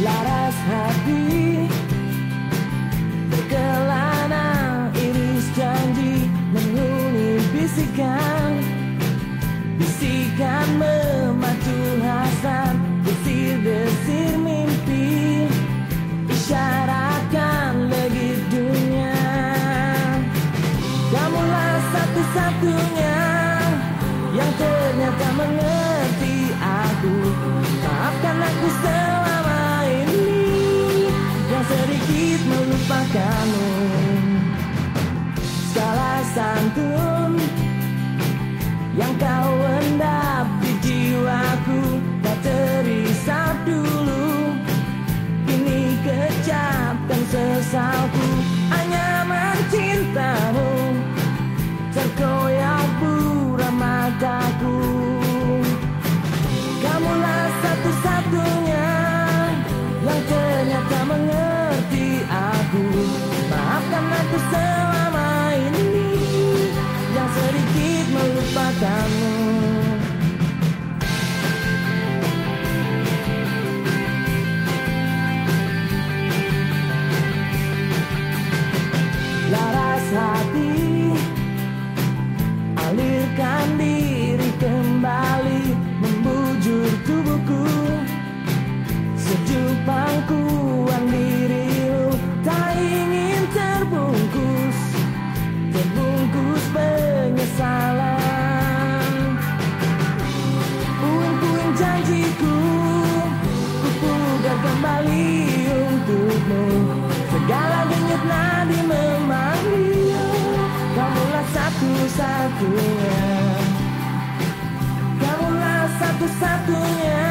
Laras hati Berkelana iris janji Menghuni bisikan. Bisikan memacu hasrat Desir-desir mimpi. Isyaratkan legit dunia. Kamulah satu-satunya Yang ternyata mengerti aku. Maafkan aku selama Yang kau endap di jiwaku untukmu. Segala denyut nadi memanggil Kamulah satu-satunya. Kamulah satu-satunya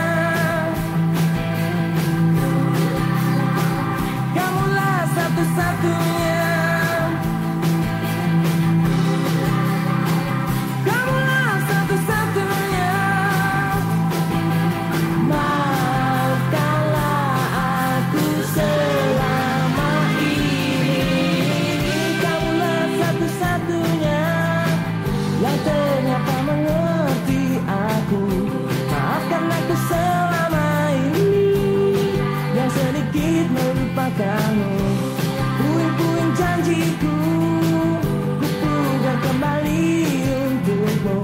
melupakanmu Puing-puing janjiku Ku pugar kembali untukmu.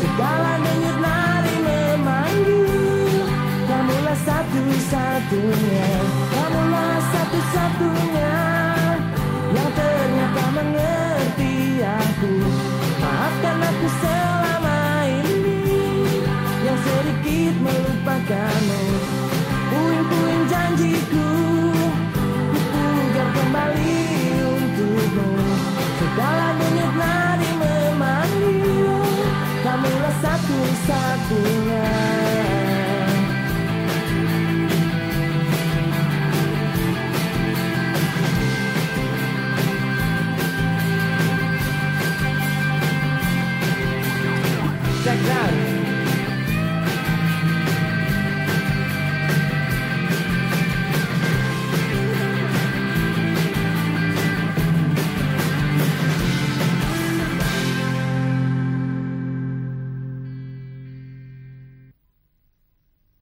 Segala denyut nari memanggil Kamulah satu-satunya like that.